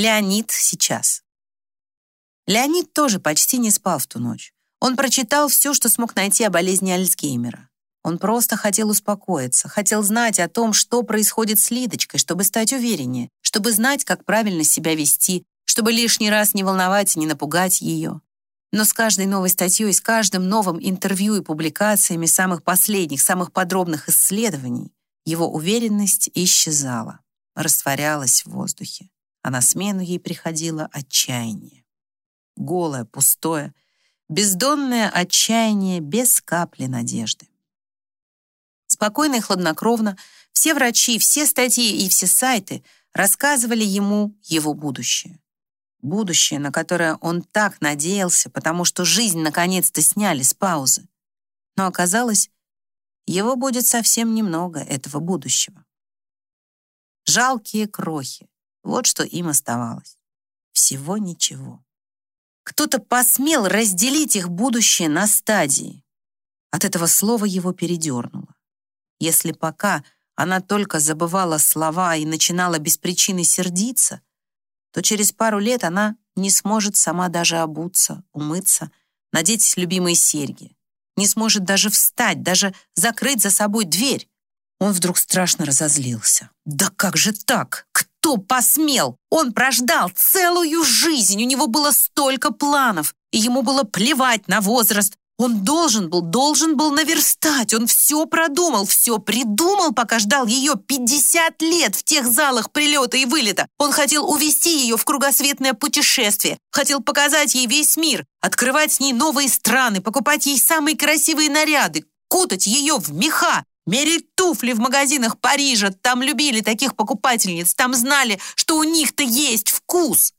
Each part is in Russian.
Леонид сейчас. Леонид тоже почти не спал в ту ночь. Он прочитал все, что смог найти о болезни Альцгеймера. Он просто хотел успокоиться, хотел знать о том, что происходит с Лидочкой, чтобы стать увереннее, чтобы знать, как правильно себя вести, чтобы лишний раз не волновать и не напугать ее. Но с каждой новой статьей, с каждым новым интервью и публикациями самых последних, самых подробных исследований его уверенность исчезала, растворялась в воздухе, а на смену ей приходило отчаяние. Голое, пустое, бездонное отчаяние без капли надежды. Спокойно и хладнокровно все врачи, все статьи и все сайты рассказывали ему его будущее. Будущее, на которое он так надеялся, потому что жизнь наконец-то сняли с паузы. Но оказалось, его будет совсем немного этого будущего. Жалкие крохи. Вот что им оставалось. Всего ничего. Кто-то посмел разделить их будущее на стадии. От этого слова его передернуло. Если пока она только забывала слова и начинала без причины сердиться, то через пару лет она не сможет сама даже обуться, умыться, надеть любимые серьги, не сможет даже встать, даже закрыть за собой дверь. Он вдруг страшно разозлился. «Да как же так? Кто посмел? Он прождал целую жизнь, у него было столько планов, и ему было плевать на возраст, он должен был, должен был наверстать. Он все продумал, все придумал, пока ждал ее 50 лет в тех залах прилета и вылета. Он хотел увести ее в кругосветное путешествие, хотел показать ей весь мир, открывать с ней новые страны, покупать ей самые красивые наряды, кутать ее в меха, мерить туфли в магазинах Парижа. Там любили таких покупательниц, там знали, что у них-то есть вкус.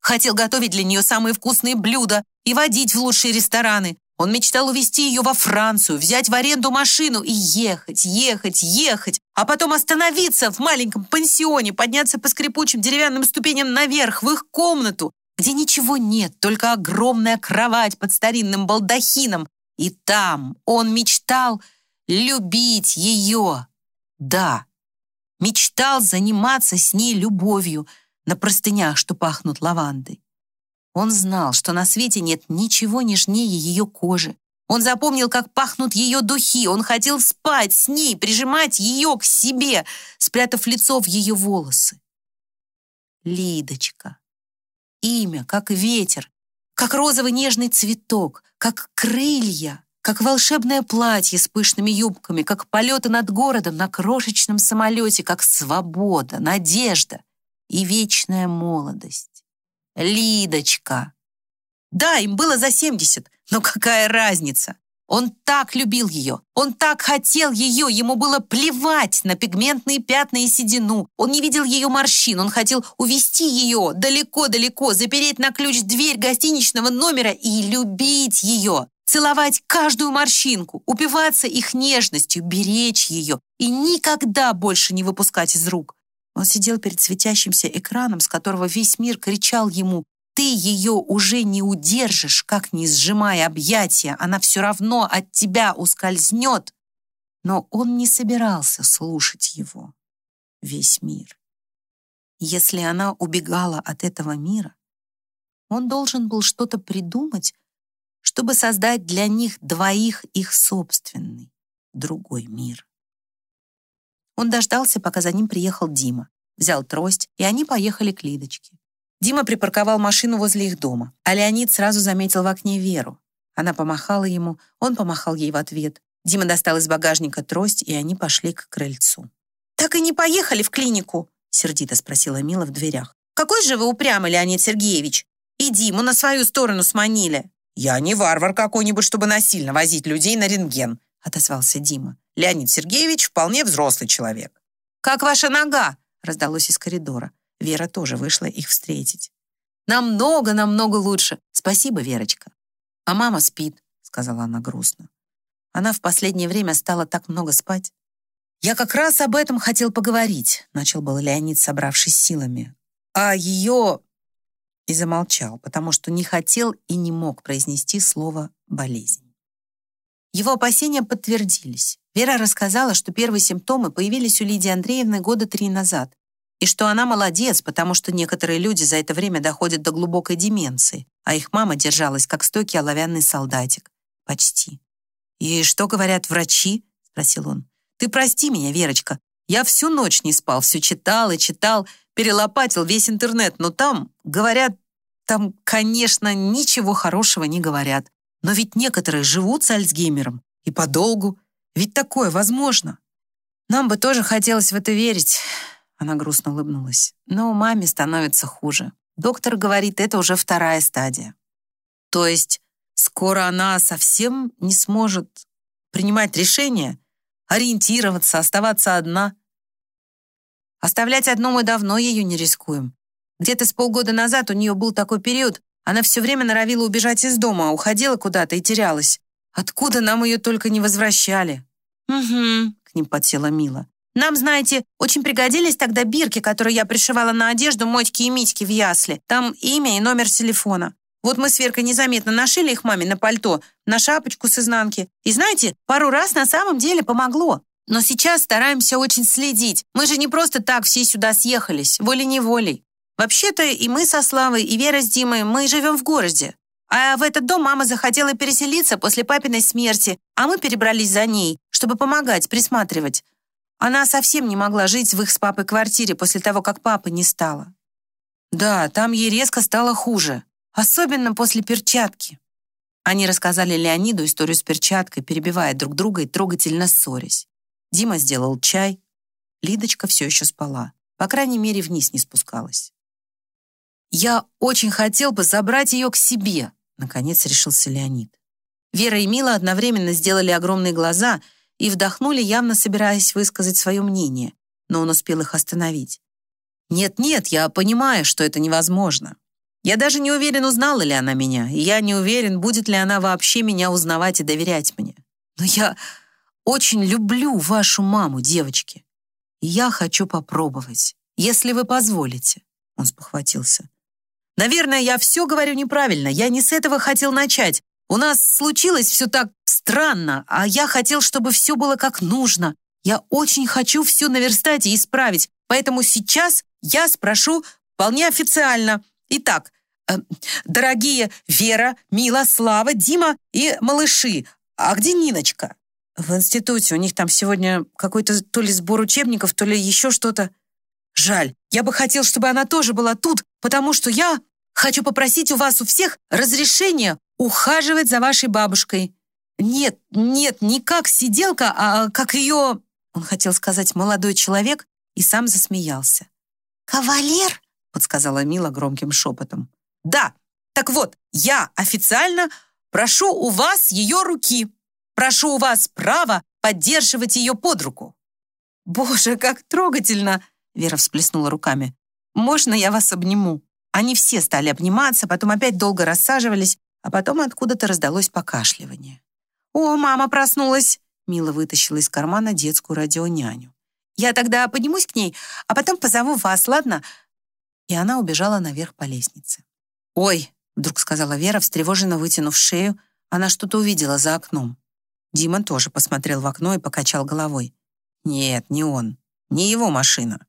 Хотел готовить для нее самые вкусные блюда и водить в лучшие рестораны. Он мечтал увезти ее во Францию, взять в аренду машину и ехать, ехать, ехать, а потом остановиться в маленьком пансионе, подняться по скрипучим деревянным ступеням наверх, в их комнату, где ничего нет, только огромная кровать под старинным балдахином. И там он мечтал любить ее. Да, мечтал заниматься с ней любовью на простынях, что пахнут лавандой. Он знал, что на свете нет ничего нежнее ее кожи. Он запомнил, как пахнут ее духи. Он хотел спать с ней, прижимать ее к себе, спрятав лицо в ее волосы. Лидочка. Имя, как ветер, как розовый нежный цветок, как крылья, как волшебное платье с пышными юбками, как полеты над городом на крошечном самолете, как свобода, надежда и вечная молодость. Лидочка. Да, им было за 70, но какая разница? Он так любил ее, он так хотел ее, ему было плевать на пигментные пятна и седину. Он не видел ее морщин, он хотел увести ее далеко-далеко, запереть на ключ дверь гостиничного номера и любить ее, целовать каждую морщинку, упиваться их нежностью, беречь ее и никогда больше не выпускать из рук. Он сидел перед светящимся экраном, с которого весь мир кричал ему «Ты ее уже не удержишь, как не сжимая объятия, она все равно от тебя ускользнет». Но он не собирался слушать его, весь мир. Если она убегала от этого мира, он должен был что-то придумать, чтобы создать для них двоих их собственный, другой мир. Он дождался, пока за ним приехал Дима. Взял трость, и они поехали к Лидочке. Дима припарковал машину возле их дома, а Леонид сразу заметил в окне Веру. Она помахала ему, он помахал ей в ответ. Дима достал из багажника трость, и они пошли к крыльцу. «Так и не поехали в клинику?» сердито спросила Мила в дверях. «Какой же вы упрямый, Леонид Сергеевич? И Диму на свою сторону сманили». «Я не варвар какой-нибудь, чтобы насильно возить людей на рентген», отозвался Дима. Леонид Сергеевич вполне взрослый человек. «Как ваша нога?» раздалось из коридора. Вера тоже вышла их встретить. «Намного-намного лучше. Спасибо, Верочка». «А мама спит», — сказала она грустно. «Она в последнее время стала так много спать». «Я как раз об этом хотел поговорить», — начал был Леонид, собравшись силами. «А ее...» И замолчал, потому что не хотел и не мог произнести слово «болезнь». Его опасения подтвердились. Вера рассказала, что первые симптомы появились у Лидии Андреевны года три назад. И что она молодец, потому что некоторые люди за это время доходят до глубокой деменции, а их мама держалась как стойкий оловянный солдатик. Почти. «И что говорят врачи?» — спросил он. «Ты прости меня, Верочка. Я всю ночь не спал, все читал и читал, перелопатил весь интернет, но там, говорят, там, конечно, ничего хорошего не говорят. Но ведь некоторые живут с Альцгеймером и подолгу. Ведь такое возможно. Нам бы тоже хотелось в это верить. Она грустно улыбнулась. Но маме становится хуже. Доктор говорит, это уже вторая стадия. То есть скоро она совсем не сможет принимать решения, ориентироваться, оставаться одна. Оставлять одну мы давно ее не рискуем. Где-то с полгода назад у нее был такой период, она все время норовила убежать из дома, уходила куда-то и терялась. Откуда нам ее только не возвращали? «Угу», — к ним подсела Мила. «Нам, знаете, очень пригодились тогда бирки, которые я пришивала на одежду Мотьки и Митьки в ясли. Там имя и номер телефона. Вот мы с Веркой незаметно нашили их маме на пальто, на шапочку с изнанки. И знаете, пару раз на самом деле помогло. Но сейчас стараемся очень следить. Мы же не просто так все сюда съехались, волей-неволей. Вообще-то и мы со Славой, и Вера с Димой, мы живем в городе. А в этот дом мама захотела переселиться после папиной смерти, а мы перебрались за ней, чтобы помогать, присматривать. Она совсем не могла жить в их с папой квартире после того, как папы не стало. Да, там ей резко стало хуже, особенно после перчатки. Они рассказали Леониду историю с перчаткой, перебивая друг друга и трогательно ссорясь. Дима сделал чай. Лидочка все еще спала. По крайней мере, вниз не спускалась. «Я очень хотел бы забрать ее к себе», — наконец решился Леонид. Вера и Мила одновременно сделали огромные глаза и вдохнули, явно собираясь высказать свое мнение, но он успел их остановить. «Нет-нет, я понимаю, что это невозможно. Я даже не уверен, узнала ли она меня, и я не уверен, будет ли она вообще меня узнавать и доверять мне. Но я очень люблю вашу маму, девочки, и я хочу попробовать, если вы позволите». Он спохватился. Наверное, я все говорю неправильно. Я не с этого хотел начать. У нас случилось все так странно, а я хотел, чтобы все было как нужно. Я очень хочу все наверстать и исправить, поэтому сейчас я спрошу вполне официально. Итак, э, дорогие Вера, Мила, Слава, Дима и малыши, а где Ниночка? В институте. У них там сегодня какой-то то ли сбор учебников, то ли еще что-то. Жаль, я бы хотел, чтобы она тоже была тут, потому что я хочу попросить у вас у всех разрешения ухаживать за вашей бабушкой. Нет, нет, не как сиделка, а как ее, он хотел сказать, молодой человек, и сам засмеялся. «Кавалер?» — подсказала Мила громким шепотом. «Да, так вот, я официально прошу у вас ее руки. Прошу у вас право поддерживать ее под руку». «Боже, как трогательно!» Вера всплеснула руками. «Можно я вас обниму?» Они все стали обниматься, потом опять долго рассаживались, а потом откуда-то раздалось покашливание. «О, мама проснулась!» Мила вытащила из кармана детскую радионяню. «Я тогда поднимусь к ней, а потом позову вас, ладно?» И она убежала наверх по лестнице. «Ой!» — вдруг сказала Вера, встревоженно вытянув шею. Она что-то увидела за окном. Дима тоже посмотрел в окно и покачал головой. «Нет, не он. Не его машина.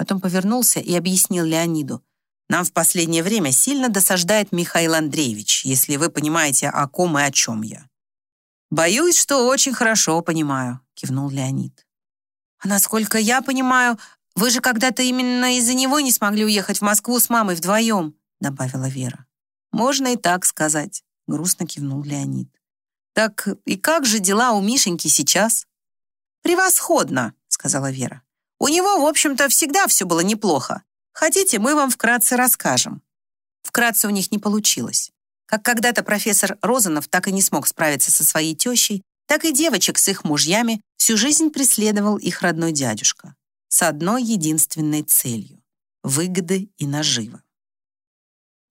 Потом повернулся и объяснил Леониду. «Нам в последнее время сильно досаждает Михаил Андреевич, если вы понимаете, о ком и о чем я». «Боюсь, что очень хорошо понимаю», — кивнул Леонид. «А насколько я понимаю, вы же когда-то именно из-за него не смогли уехать в Москву с мамой вдвоем», — добавила Вера. «Можно и так сказать», — грустно кивнул Леонид. «Так и как же дела у Мишеньки сейчас?» «Превосходно», — сказала Вера. У него, в общем-то, всегда все было неплохо. Хотите, мы вам вкратце расскажем. Вкратце у них не получилось. Как когда-то профессор Розанов так и не смог справиться со своей тещей, так и девочек с их мужьями всю жизнь преследовал их родной дядюшка. С одной единственной целью — выгоды и наживы.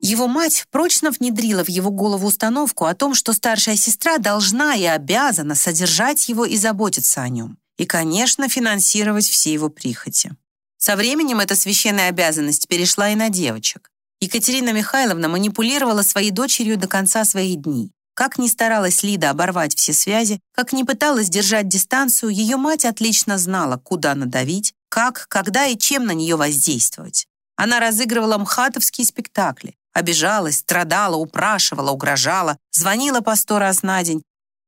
Его мать прочно внедрила в его голову установку о том, что старшая сестра должна и обязана содержать его и заботиться о нем и, конечно, финансировать все его прихоти. Со временем эта священная обязанность перешла и на девочек. Екатерина Михайловна манипулировала своей дочерью до конца своих дней. Как ни старалась Лида оборвать все связи, как ни пыталась держать дистанцию, ее мать отлично знала, куда надавить, как, когда и чем на нее воздействовать. Она разыгрывала мхатовские спектакли, обижалась, страдала, упрашивала, угрожала, звонила по сто раз на день,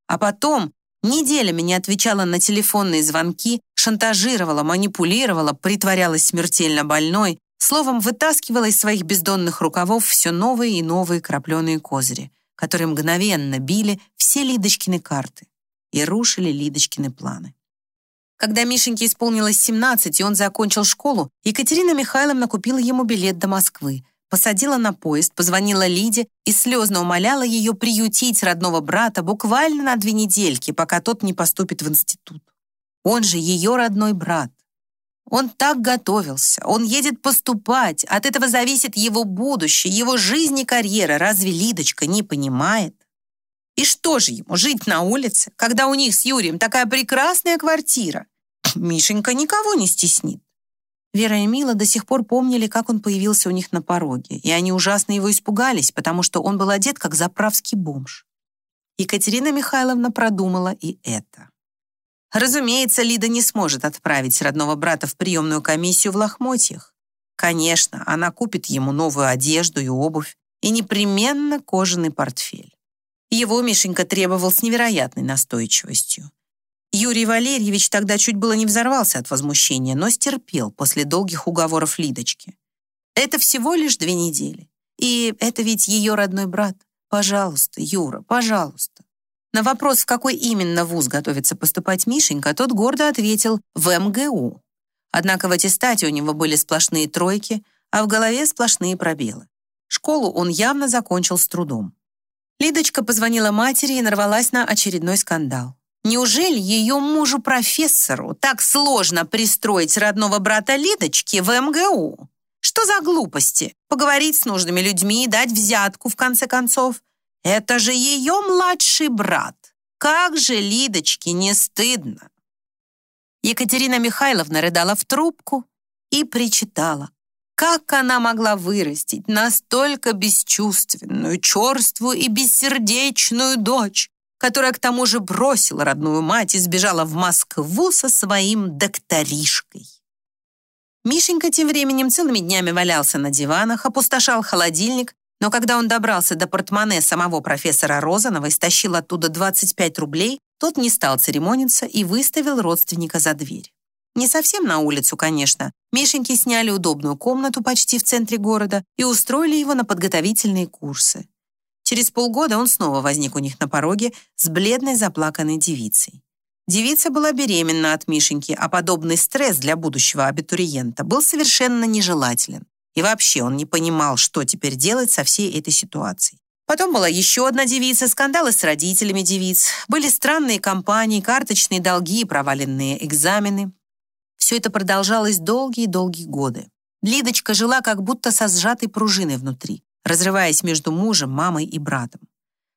а потом неделями не отвечала на телефонные звонки, шантажировала, манипулировала, притворялась смертельно больной, словом, вытаскивала из своих бездонных рукавов все новые и новые крапленые козыри, которые мгновенно били все Лидочкины карты и рушили Лидочкины планы. Когда Мишеньке исполнилось 17, и он закончил школу, Екатерина Михайловна купила ему билет до Москвы, посадила на поезд, позвонила Лиде и слезно умоляла ее приютить родного брата буквально на две недельки, пока тот не поступит в институт. Он же ее родной брат. Он так готовился, он едет поступать, от этого зависит его будущее, его жизнь и карьера. Разве Лидочка не понимает? И что же ему, жить на улице, когда у них с Юрием такая прекрасная квартира? Мишенька никого не стеснит. Вера и Мила до сих пор помнили, как он появился у них на пороге, и они ужасно его испугались, потому что он был одет как заправский бомж. Екатерина Михайловна продумала и это. Разумеется, Лида не сможет отправить родного брата в приемную комиссию в лохмотьях. Конечно, она купит ему новую одежду и обувь, и непременно кожаный портфель. Его Мишенька требовал с невероятной настойчивостью. Юрий Валерьевич тогда чуть было не взорвался от возмущения, но стерпел после долгих уговоров Лидочки. Это всего лишь две недели. И это ведь ее родной брат. Пожалуйста, Юра, пожалуйста. На вопрос, в какой именно вуз готовится поступать Мишенька, тот гордо ответил «в МГУ». Однако в аттестате у него были сплошные тройки, а в голове сплошные пробелы. Школу он явно закончил с трудом. Лидочка позвонила матери и нарвалась на очередной скандал. Неужели ее мужу-профессору так сложно пристроить родного брата Лидочки в МГУ? Что за глупости? Поговорить с нужными людьми, дать взятку, в конце концов. Это же ее младший брат. Как же Лидочке не стыдно? Екатерина Михайловна рыдала в трубку и причитала. Как она могла вырастить настолько бесчувственную, черствую и бессердечную дочь? Которая к тому же бросила родную мать и сбежала в Москву со своим докторишкой. Мишенька тем временем целыми днями валялся на диванах, опустошал холодильник, но когда он добрался до портмоне самого профессора Розанова и стащил оттуда 25 рублей, тот не стал церемониться и выставил родственника за дверь. Не совсем на улицу, конечно. Мишеньке сняли удобную комнату почти в центре города и устроили его на подготовительные курсы. Через полгода он снова возник у них на пороге с бледной заплаканной девицей. Девица была беременна от Мишеньки, а подобный стресс для будущего абитуриента был совершенно нежелателен. И вообще он не понимал, что теперь делать со всей этой ситуацией. Потом была еще одна девица, скандалы с родителями девиц, были странные компании, карточные долги и проваленные экзамены. Все это продолжалось долгие-долгие годы. Лидочка жила как будто со сжатой пружиной внутри разрываясь между мужем, мамой и братом.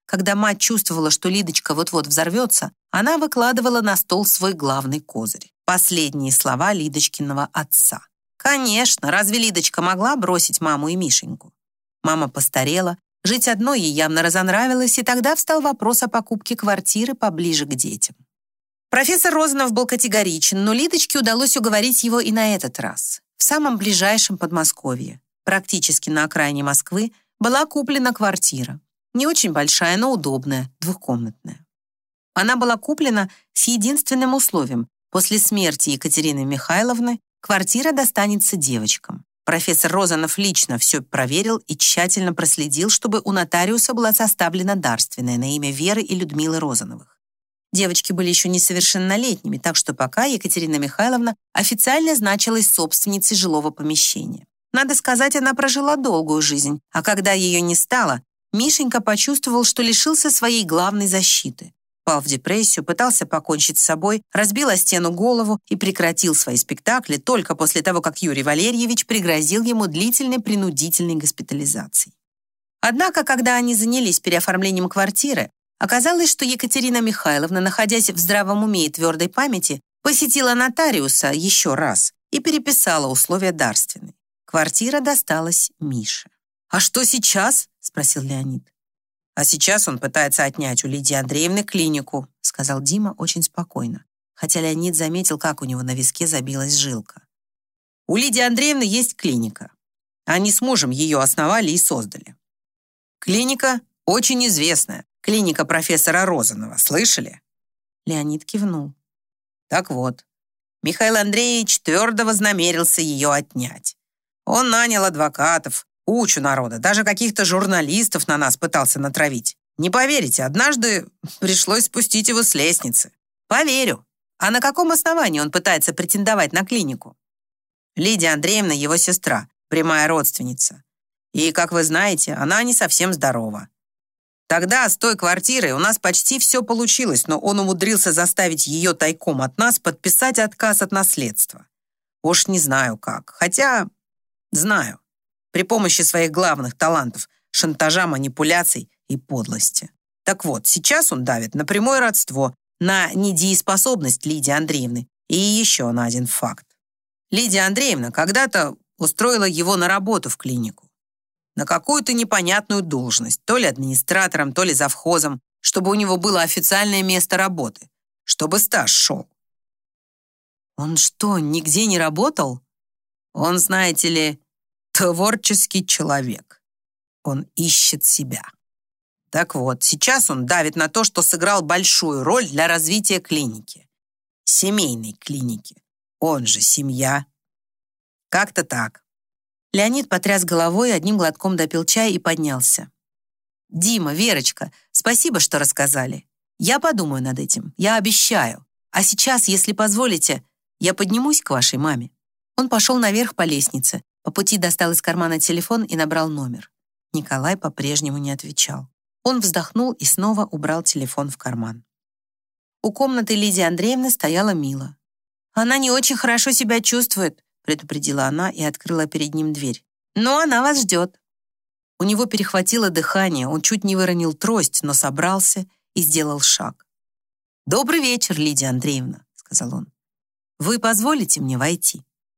Когда мать чувствовала, что Лидочка вот-вот взорвется, она выкладывала на стол свой главный козырь. Последние слова Лидочкиного отца. Конечно, разве Лидочка могла бросить маму и Мишеньку? Мама постарела, жить одной ей явно разонравилось, и тогда встал вопрос о покупке квартиры поближе к детям. Профессор Розанов был категоричен, но Лидочке удалось уговорить его и на этот раз, в самом ближайшем Подмосковье практически на окраине Москвы, была куплена квартира. Не очень большая, но удобная, двухкомнатная. Она была куплена с единственным условием. После смерти Екатерины Михайловны квартира достанется девочкам. Профессор Розанов лично все проверил и тщательно проследил, чтобы у нотариуса была составлена дарственная на имя Веры и Людмилы Розановых. Девочки были еще несовершеннолетними, так что пока Екатерина Михайловна официально значилась собственницей жилого помещения. Надо сказать, она прожила долгую жизнь, а когда ее не стало, Мишенька почувствовал, что лишился своей главной защиты. Пал в депрессию, пытался покончить с собой, разбил о стену голову и прекратил свои спектакли только после того, как Юрий Валерьевич пригрозил ему длительной принудительной госпитализацией. Однако, когда они занялись переоформлением квартиры, оказалось, что Екатерина Михайловна, находясь в здравом уме и твердой памяти, посетила нотариуса еще раз и переписала условия дарственной. Квартира досталась Мише. «А что сейчас?» — спросил Леонид. «А сейчас он пытается отнять у Лидии Андреевны клинику», — сказал Дима очень спокойно, хотя Леонид заметил, как у него на виске забилась жилка. У Лидии Андреевны есть клиника. Они с мужем ее основали и создали. Клиника очень известная. Клиника профессора Розанова. Слышали? Леонид кивнул. Так вот, Михаил Андреевич твердо вознамерился ее отнять. Он нанял адвокатов, кучу народа, даже каких-то журналистов на нас пытался натравить. Не поверите, однажды пришлось спустить его с лестницы. Поверю. А на каком основании он пытается претендовать на клинику? Лидия Андреевна его сестра, прямая родственница. И, как вы знаете, она не совсем здорова. Тогда с той квартирой у нас почти все получилось, но он умудрился заставить ее тайком от нас подписать отказ от наследства. Уж не знаю как. Хотя, знаю. При помощи своих главных талантов – шантажа, манипуляций и подлости. Так вот, сейчас он давит на прямое родство, на недееспособность Лидии Андреевны и еще на один факт. Лидия Андреевна когда-то устроила его на работу в клинику. На какую-то непонятную должность, то ли администратором, то ли завхозом, чтобы у него было официальное место работы, чтобы стаж шел. Он что, нигде не работал? Он, знаете ли, творческий человек. Он ищет себя. Так вот, сейчас он давит на то, что сыграл большую роль для развития клиники. Семейной клиники. Он же семья. Как-то так. Леонид потряс головой, одним глотком допил чай и поднялся. «Дима, Верочка, спасибо, что рассказали. Я подумаю над этим, я обещаю. А сейчас, если позволите, я поднимусь к вашей маме». Он пошел наверх по лестнице, по пути достал из кармана телефон и набрал номер. Николай по-прежнему не отвечал. Он вздохнул и снова убрал телефон в карман. У комнаты Лидии Андреевны стояла Мила. «Она не очень хорошо себя чувствует», предупредила она и открыла перед ним дверь. «Но она вас ждет». У него перехватило дыхание, он чуть не выронил трость, но собрался и сделал шаг. «Добрый вечер, Лидия Андреевна», — сказал он. «Вы позволите мне войти?»